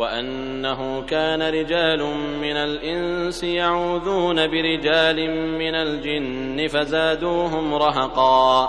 وأنه كان رجال من الإنس يعوذون برجال من الجن فزادوهم رهقا.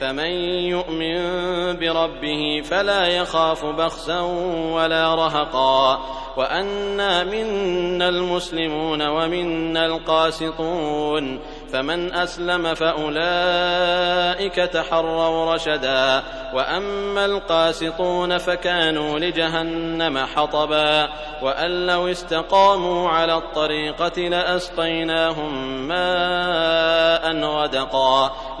فمن يؤمن بربه فلا يخاف بخسا ولا رهقا. وأنا منا المسلمون ومنا القاسطون فمن أسلم فأولئك تحروا رشدا. وأما القاسطون فكانوا لجهنم حطبا. وأن لو استقاموا على الطريقة لأسقيناهم ماء غدقا.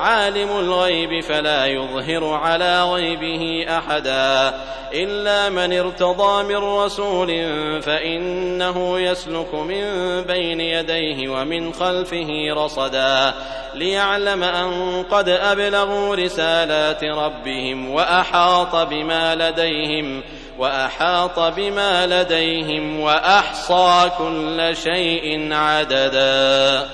عالم الغيب فلا يظهر على غيبه أحدا إلا من ارتضى من رسول فإنه يسلك من بين يديه ومن خلفه رصدا ليعلم أن قد أبلغوا رسالات ربهم وأحاط بما لديهم وأحاط بما لديهم وأحصى كل شيء عددا